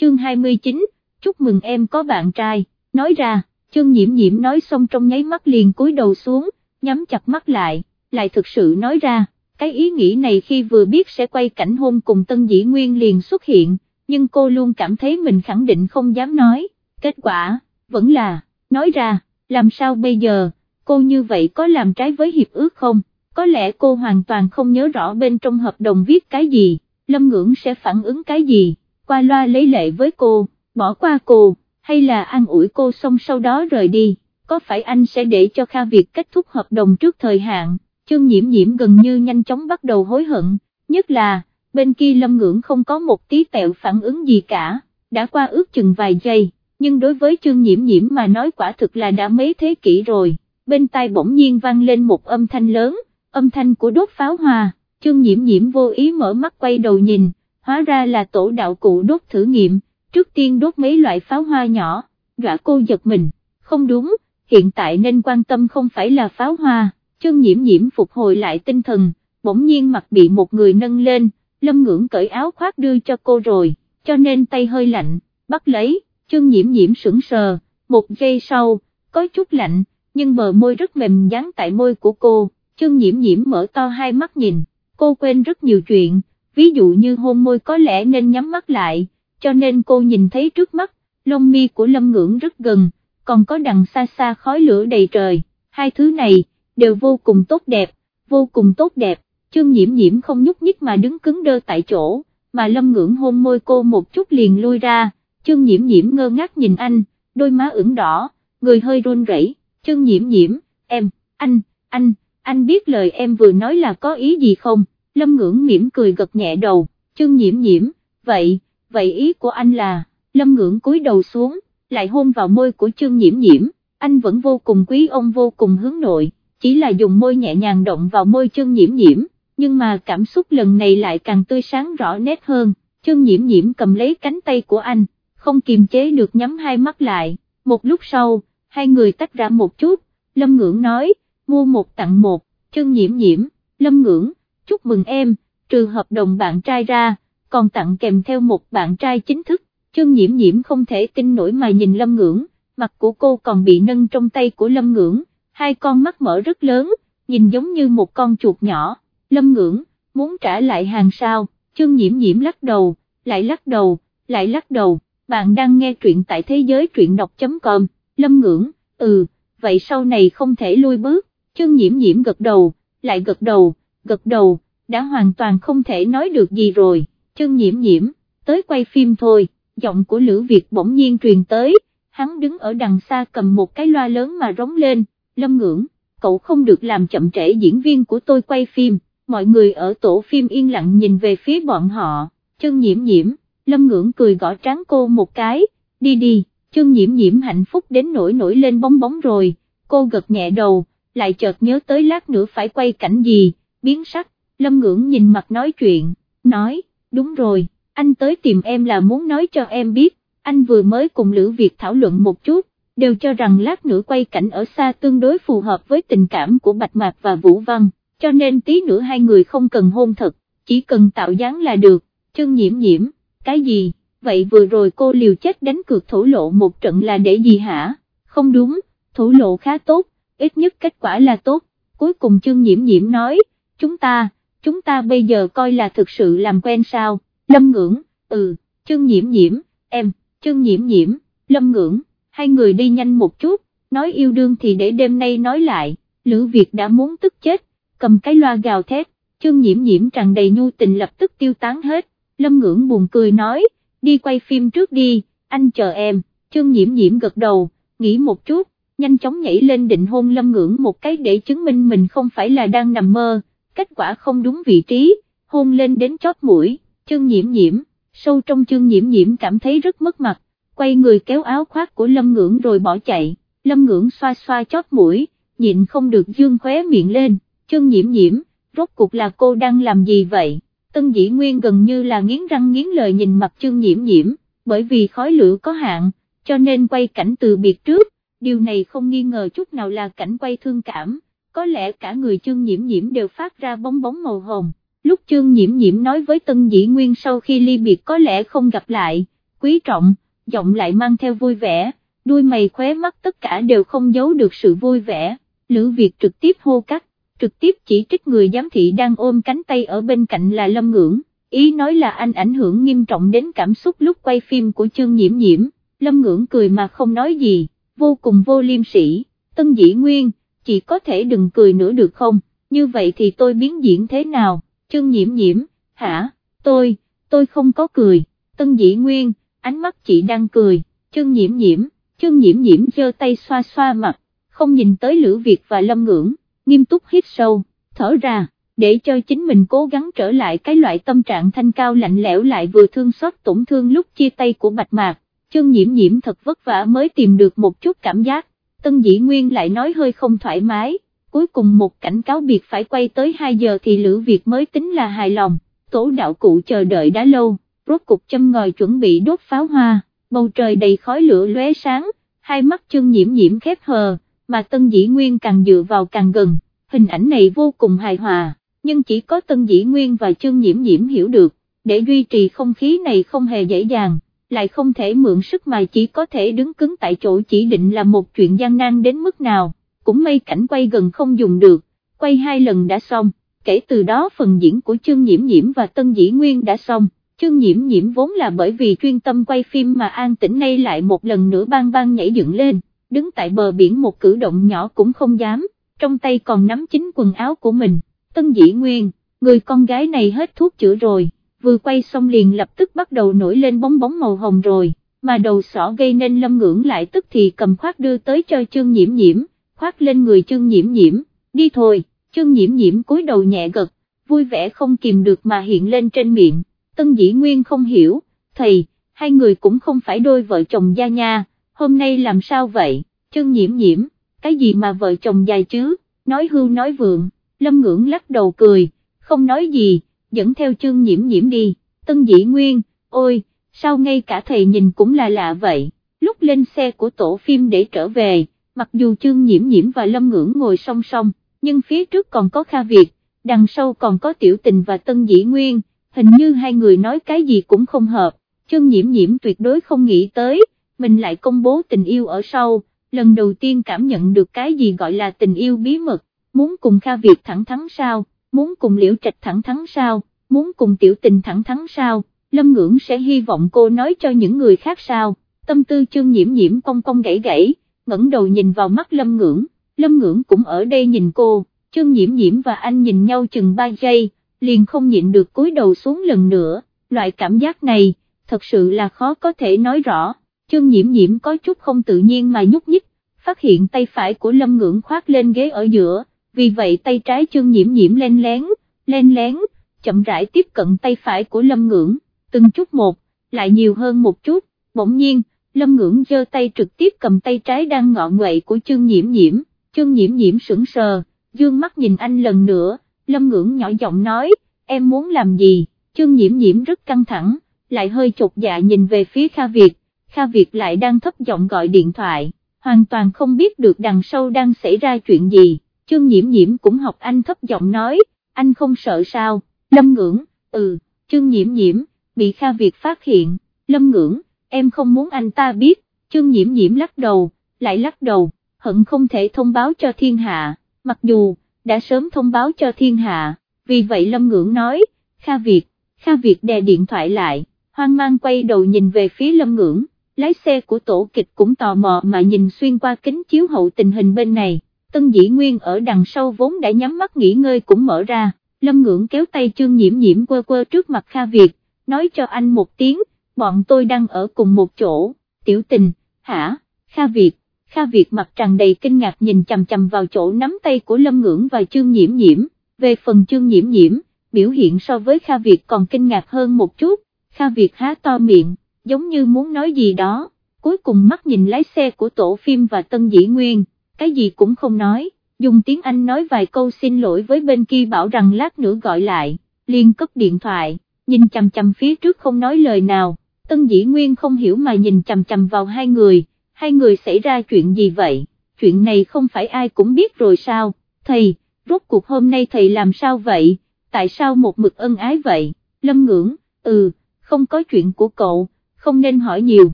chương 29, chúc mừng em có bạn trai, nói ra, chương nhiễm nhiễm nói xong trong nháy mắt liền cúi đầu xuống, nhắm chặt mắt lại, lại thực sự nói ra, cái ý nghĩ này khi vừa biết sẽ quay cảnh hôn cùng Tân Dĩ Nguyên liền xuất hiện, nhưng cô luôn cảm thấy mình khẳng định không dám nói, kết quả, vẫn là, nói ra, làm sao bây giờ, cô như vậy có làm trái với hiệp ước không, có lẽ cô hoàn toàn không nhớ rõ bên trong hợp đồng viết cái gì, Lâm Ngưỡng sẽ phản ứng cái gì, qua loa lấy lệ với cô, bỏ qua cô, hay là an ủi cô xong sau đó rời đi, có phải anh sẽ để cho Kha Việt kết thúc hợp đồng trước thời hạn, chương nhiễm nhiễm gần như nhanh chóng bắt đầu hối hận, nhất là, bên kia Lâm Ngưỡng không có một tí tẹo phản ứng gì cả, đã qua ước chừng vài giây, nhưng đối với chương nhiễm nhiễm mà nói quả thực là đã mấy thế kỷ rồi, bên tai bỗng nhiên vang lên một âm thanh lớn, âm thanh của đốt pháo hoa, chương nhiễm nhiễm vô ý mở mắt quay đầu nhìn, hóa ra là tổ đạo cụ đốt thử nghiệm, trước tiên đốt mấy loại pháo hoa nhỏ, dọa cô giật mình, không đúng, hiện tại nên quan tâm không phải là pháo hoa, chân nhiễm nhiễm phục hồi lại tinh thần, bỗng nhiên mặt bị một người nâng lên, lâm ngưỡng cởi áo khoác đưa cho cô rồi, cho nên tay hơi lạnh, bắt lấy, chân nhiễm nhiễm sững sờ, một giây sau, có chút lạnh, nhưng bờ môi rất mềm dán tại môi của cô, chân nhiễm nhiễm mở to hai mắt nhìn, cô quên rất nhiều chuyện, ví dụ như hôn môi có lẽ nên nhắm mắt lại, cho nên cô nhìn thấy trước mắt, lông mi của lâm ngưỡng rất gần, còn có đằng xa xa khói lửa đầy trời, hai thứ này, đều vô cùng tốt đẹp, vô cùng tốt đẹp, chương nhiễm nhiễm không nhúc nhích mà đứng cứng đơ tại chỗ, mà lâm ngưỡng hôn môi cô một chút liền lui ra, chương nhiễm nhiễm ngơ ngác nhìn anh, đôi má ửng đỏ, người hơi run rẩy. chương nhiễm nhiễm, em, anh, anh, anh biết lời em vừa nói là có ý gì không, lâm ngưỡng mỉm cười gật nhẹ đầu, chương nhiễm nhiễm, vậy, vậy ý của anh là, lâm ngưỡng cúi đầu xuống, lại hôn vào môi của chương nhiễm nhiễm, anh vẫn vô cùng quý ông vô cùng hướng nội, chỉ là dùng môi nhẹ nhàng động vào môi chương nhiễm nhiễm, nhưng mà cảm xúc lần này lại càng tươi sáng rõ nét hơn, chương nhiễm nhiễm cầm lấy cánh tay của anh, không kiềm chế được nhắm hai mắt lại, một lúc sau, hai người tách ra một chút, Lâm Ngưỡng nói, mua một tặng một, chương nhiễm nhiễm, Lâm Ngưỡng, chúc mừng em, trừ hợp đồng bạn trai ra, còn tặng kèm theo một bạn trai chính thức, chương nhiễm nhiễm không thể tin nổi mà nhìn Lâm Ngưỡng, mặt của cô còn bị nâng trong tay của Lâm Ngưỡng, hai con mắt mở rất lớn, nhìn giống như một con chuột nhỏ, Lâm Ngưỡng, muốn trả lại hàng sao, chương nhiễm nhiễm lắc đầu, lại lắc đầu, lại lắc đầu, bạn đang nghe truyện tại thế giới truyện đọc.com, Lâm Ngưỡng, ừ, vậy sau này không thể lui bước, chương nhiễm nhiễm gật đầu, lại gật đầu, gật đầu, đã hoàn toàn không thể nói được gì rồi, trương nhiễm nhiễm, tới quay phim thôi, giọng của Lữ Việt bỗng nhiên truyền tới, hắn đứng ở đằng xa cầm một cái loa lớn mà rống lên, Lâm Ngưỡng, cậu không được làm chậm trễ diễn viên của tôi quay phim, mọi người ở tổ phim yên lặng nhìn về phía bọn họ, chân nhiễm nhiễm, Lâm Ngưỡng cười gõ trán cô một cái, đi đi, chân nhiễm nhiễm hạnh phúc đến nổi nổi lên bóng bóng rồi, cô gật nhẹ đầu, lại chợt nhớ tới lát nữa phải quay cảnh gì, biến sắc, Lâm Ngưỡng nhìn mặt nói chuyện, nói, đúng rồi, anh tới tìm em là muốn nói cho em biết, anh vừa mới cùng Lữ Việt thảo luận một chút, đều cho rằng lát nữa quay cảnh ở xa tương đối phù hợp với tình cảm của Bạch Mạc và Vũ Văn, cho nên tí nữa hai người không cần hôn thật, chỉ cần tạo dáng là được, chân nhiễm nhiễm, cái gì, vậy vừa rồi cô liều chết đánh cược thổ lộ một trận là để gì hả, không đúng, thổ lộ khá tốt, ít nhất kết quả là tốt, cuối cùng chương nhiễm nhiễm nói, chúng ta, chúng ta bây giờ coi là thực sự làm quen sao, lâm ngưỡng, ừ, chương nhiễm nhiễm, em, chương nhiễm nhiễm, lâm ngưỡng hai người đi nhanh một chút, nói yêu đương thì để đêm nay nói lại, Lữ Việt đã muốn tức chết, cầm cái loa gào thét, chương nhiễm nhiễm tràn đầy nhu tình lập tức tiêu tán hết, lâm ngưỡng buồn cười nói, đi quay phim trước đi, anh chờ em, chương nhiễm nhiễm gật đầu, nghĩ một chút, nhanh chóng nhảy lên định hôn lâm ngưỡng một cái để chứng minh mình không phải là đang nằm mơ, kết quả không đúng vị trí, hôn lên đến chót mũi, chương nhiễm nhiễm, sâu trong chương nhiễm nhiễm cảm thấy rất mất mặt, quay người kéo áo khoác của Lâm Ngưỡng rồi bỏ chạy, Lâm Ngưỡng xoa xoa chót mũi, nhịn không được dương khóe miệng lên, chương nhiễm nhiễm, rốt cuộc là cô đang làm gì vậy, Tân Dĩ Nguyên gần như là nghiến răng nghiến lời nhìn mặt chương nhiễm nhiễm, bởi vì khói lửa có hạn, cho nên quay cảnh từ biệt trước, điều này không nghi ngờ chút nào là cảnh quay thương cảm, có lẽ cả người chương nhiễm nhiễm đều phát ra bóng bóng màu hồng, lúc chương nhiễm nhiễm nói với Tân Dĩ Nguyên sau khi ly biệt có lẽ không gặp lại quý trọng, giọng lại mang theo vui vẻ, đuôi mày khóe mắt tất cả đều không giấu được sự vui vẻ, Lữ Việt trực tiếp hô cắt, trực tiếp chỉ trích người giám thị đang ôm cánh tay ở bên cạnh là Lâm Ngưỡng, ý nói là anh ảnh hưởng nghiêm trọng đến cảm xúc lúc quay phim của chương nhiễm nhiễm, Lâm Ngưỡng cười mà không nói gì, vô cùng vô liêm sỉ, Tân Dĩ Nguyên, chị có thể đừng cười nữa được không, như vậy thì tôi biến diễn thế nào, chương nhiễm nhiễm, hả, tôi, tôi không có cười, Tân Dĩ Nguyên, ánh mắt chị đang cười, chương nhiễm nhiễm, chương nhiễm nhiễm giơ tay xoa xoa mặt, không nhìn tới Lữ Việt và Lâm Ngưỡng, nghiêm túc hít sâu, thở ra, để cho chính mình cố gắng trở lại cái loại tâm trạng thanh cao lạnh lẽo lại vừa thương xót tổn thương lúc chia tay của Bạch Mạc, chương nhiễm nhiễm thật vất vả mới tìm được một chút cảm giác, Tân Dĩ Nguyên lại nói hơi không thoải mái, cuối cùng một cảnh cáo biệt phải quay tới 2 giờ thì Lữ Việt mới tính là hài lòng, tổ đạo cụ chờ đợi đã lâu, rốt cục châm ngòi chuẩn bị đốt pháo hoa, bầu trời đầy khói lửa lóe sáng, hai mắt chân nhiễm nhiễm khép hờ, mà Tân Dĩ Nguyên càng dựa vào càng gần, hình ảnh này vô cùng hài hòa, nhưng chỉ có Tân Dĩ Nguyên và chân nhiễm nhiễm hiểu được, để duy trì không khí này không hề dễ dàng, lại không thể mượn sức mà chỉ có thể đứng cứng tại chỗ chỉ định là một chuyện gian nan đến mức nào, cũng may cảnh quay gần không dùng được, quay hai lần đã xong, kể từ đó phần diễn của trương nhiễm nhiễm và Tân Dĩ Nguyên đã xong. trương nhiễm nhiễm vốn là bởi vì chuyên tâm quay phim mà an tĩnh nay lại một lần nữa bang bang nhảy dựng lên, đứng tại bờ biển một cử động nhỏ cũng không dám, trong tay còn nắm chính quần áo của mình, tân dĩ nguyên, người con gái này hết thuốc chữa rồi, vừa quay xong liền lập tức bắt đầu nổi lên bóng bóng màu hồng rồi, mà đầu sỏ gây nên lâm ngưỡng lại tức thì cầm khoác đưa tới cho chương nhiễm nhiễm, khoác lên người chương nhiễm nhiễm, đi thôi, chương nhiễm nhiễm cúi đầu nhẹ gật, vui vẻ không kìm được mà hiện lên trên miệng. Tân Dĩ Nguyên không hiểu, thầy, hai người cũng không phải đôi vợ chồng gia nha, hôm nay làm sao vậy, chương nhiễm nhiễm, cái gì mà vợ chồng dài chứ, nói hưu nói vượng, lâm ngưỡng lắc đầu cười, không nói gì, dẫn theo chương nhiễm nhiễm đi, Tân Dĩ Nguyên, ôi, sao ngay cả thầy nhìn cũng là lạ vậy, lúc lên xe của tổ phim để trở về, mặc dù chương nhiễm nhiễm và lâm ngưỡng ngồi song song, nhưng phía trước còn có Kha Việt, đằng sau còn có Tiểu Tình và Tân Dĩ Nguyên. Hình như hai người nói cái gì cũng không hợp, chương nhiễm nhiễm tuyệt đối không nghĩ tới, mình lại công bố tình yêu ở sau, lần đầu tiên cảm nhận được cái gì gọi là tình yêu bí mật, muốn cùng Kha Việt thẳng thắn sao, muốn cùng Liễu Trạch thẳng thắn sao, muốn cùng tiểu tình thẳng thắn sao, Lâm Ngưỡng sẽ hy vọng cô nói cho những người khác sao, tâm tư chương nhiễm nhiễm cong cong gãy gãy, ngẩng đầu nhìn vào mắt Lâm Ngưỡng, Lâm Ngưỡng cũng ở đây nhìn cô, chương nhiễm nhiễm và anh nhìn nhau chừng 3 giây, liền không nhịn được cúi đầu xuống lần nữa, loại cảm giác này, thật sự là khó có thể nói rõ, chương nhiễm nhiễm có chút không tự nhiên mà nhúc nhích, phát hiện tay phải của lâm ngưỡng khoác lên ghế ở giữa, vì vậy tay trái chương nhiễm nhiễm len lén, len lén, chậm rãi tiếp cận tay phải của lâm ngưỡng, từng chút một, lại nhiều hơn một chút, bỗng nhiên, lâm ngưỡng giơ tay trực tiếp cầm tay trái đang ngọ nguậy của chương nhiễm nhiễm, chương nhiễm nhiễm sững sờ, dương mắt nhìn anh lần nữa, Lâm Ngưỡng nhỏ giọng nói, em muốn làm gì, chương nhiễm nhiễm rất căng thẳng, lại hơi chột dạ nhìn về phía Kha Việt, Kha Việt lại đang thấp giọng gọi điện thoại, hoàn toàn không biết được đằng sau đang xảy ra chuyện gì, chương nhiễm nhiễm cũng học anh thấp giọng nói, anh không sợ sao, Lâm Ngưỡng, ừ, chương nhiễm nhiễm, bị Kha Việt phát hiện, Lâm Ngưỡng, em không muốn anh ta biết, chương nhiễm nhiễm lắc đầu, lại lắc đầu, hận không thể thông báo cho thiên hạ, mặc dù, đã sớm thông báo cho thiên hạ, vì vậy Lâm Ngưỡng nói, Kha Việt, Kha Việt đè điện thoại lại, hoang mang quay đầu nhìn về phía Lâm Ngưỡng, lái xe của tổ kịch cũng tò mò mà nhìn xuyên qua kính chiếu hậu tình hình bên này, Tân Dĩ Nguyên ở đằng sau vốn đã nhắm mắt nghỉ ngơi cũng mở ra, Lâm Ngưỡng kéo tay Trương Nhiễm Nhiễm quơ quơ trước mặt Kha Việt, nói cho anh một tiếng, bọn tôi đang ở cùng một chỗ, tiểu tình, hả, Kha Việt, Kha Việt mặt tràn đầy kinh ngạc nhìn chằm chằm vào chỗ nắm tay của Lâm Ngưỡng và Trương Nhiễm Nhiễm, về phần Trương Nhiễm Nhiễm, biểu hiện so với Kha Việt còn kinh ngạc hơn một chút, Kha Việt há to miệng, giống như muốn nói gì đó, cuối cùng mắt nhìn lái xe của tổ phim và Tân Dĩ Nguyên, cái gì cũng không nói, dùng tiếng Anh nói vài câu xin lỗi với bên kia bảo rằng lát nữa gọi lại, liền cất điện thoại, nhìn chằm chằm phía trước không nói lời nào, Tân Dĩ Nguyên không hiểu mà nhìn chằm chằm vào hai người hai người xảy ra chuyện gì vậy, chuyện này không phải ai cũng biết rồi sao, thầy, rốt cuộc hôm nay thầy làm sao vậy, tại sao một mực ân ái vậy, lâm ngưỡng, ừ, không có chuyện của cậu, không nên hỏi nhiều,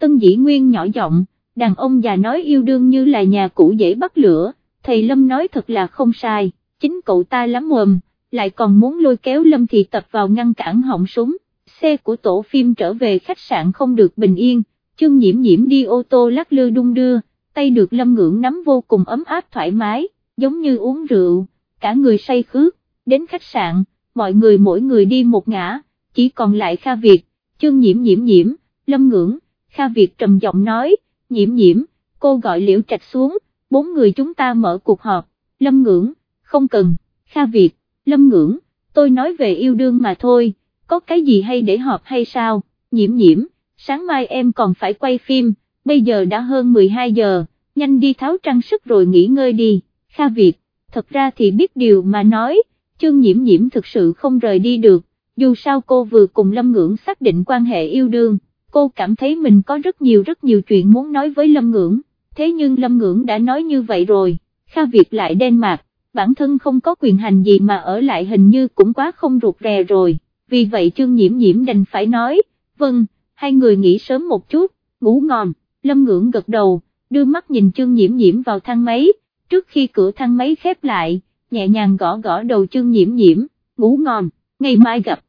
tân dĩ nguyên nhỏ giọng, đàn ông già nói yêu đương như là nhà cũ dễ bắt lửa, thầy Lâm nói thật là không sai, chính cậu ta lắm mồm, lại còn muốn lôi kéo Lâm thì Tập vào ngăn cản họng súng, xe của tổ phim trở về khách sạn không được bình yên, chương nhiễm nhiễm đi ô tô lắc lư đung đưa, tay được Lâm Ngưỡng nắm vô cùng ấm áp thoải mái, giống như uống rượu, cả người say khước, đến khách sạn, mọi người mỗi người đi một ngã, chỉ còn lại Kha Việt, chương nhiễm nhiễm nhiễm, Lâm Ngưỡng, Kha Việt trầm giọng nói, nhiễm nhiễm, cô gọi liễu trạch xuống, bốn người chúng ta mở cuộc họp, Lâm Ngưỡng, không cần, Kha Việt, Lâm Ngưỡng, tôi nói về yêu đương mà thôi, có cái gì hay để họp hay sao, nhiễm nhiễm, sáng mai em còn phải quay phim, bây giờ đã hơn 12 giờ, nhanh đi tháo trang sức rồi nghỉ ngơi đi, Kha Việt, thật ra thì biết điều mà nói, chương nhiễm nhiễm thực sự không rời đi được, dù sao cô vừa cùng Lâm Ngưỡng xác định quan hệ yêu đương, cô cảm thấy mình có rất nhiều rất nhiều chuyện muốn nói với Lâm Ngưỡng, thế nhưng Lâm Ngưỡng đã nói như vậy rồi, Kha Việt lại đen mạc, bản thân không có quyền hành gì mà ở lại hình như cũng quá không ruột rè rồi, vì vậy trương nhiễm nhiễm đành phải nói, vâng, hai người nghỉ sớm một chút, ngủ ngon, Lâm Ngưỡng gật đầu, đưa mắt nhìn trương nhiễm nhiễm vào thang máy, trước khi cửa thang máy khép lại, nhẹ nhàng gõ gõ đầu trương nhiễm nhiễm, ngủ ngon, ngày mai gặp.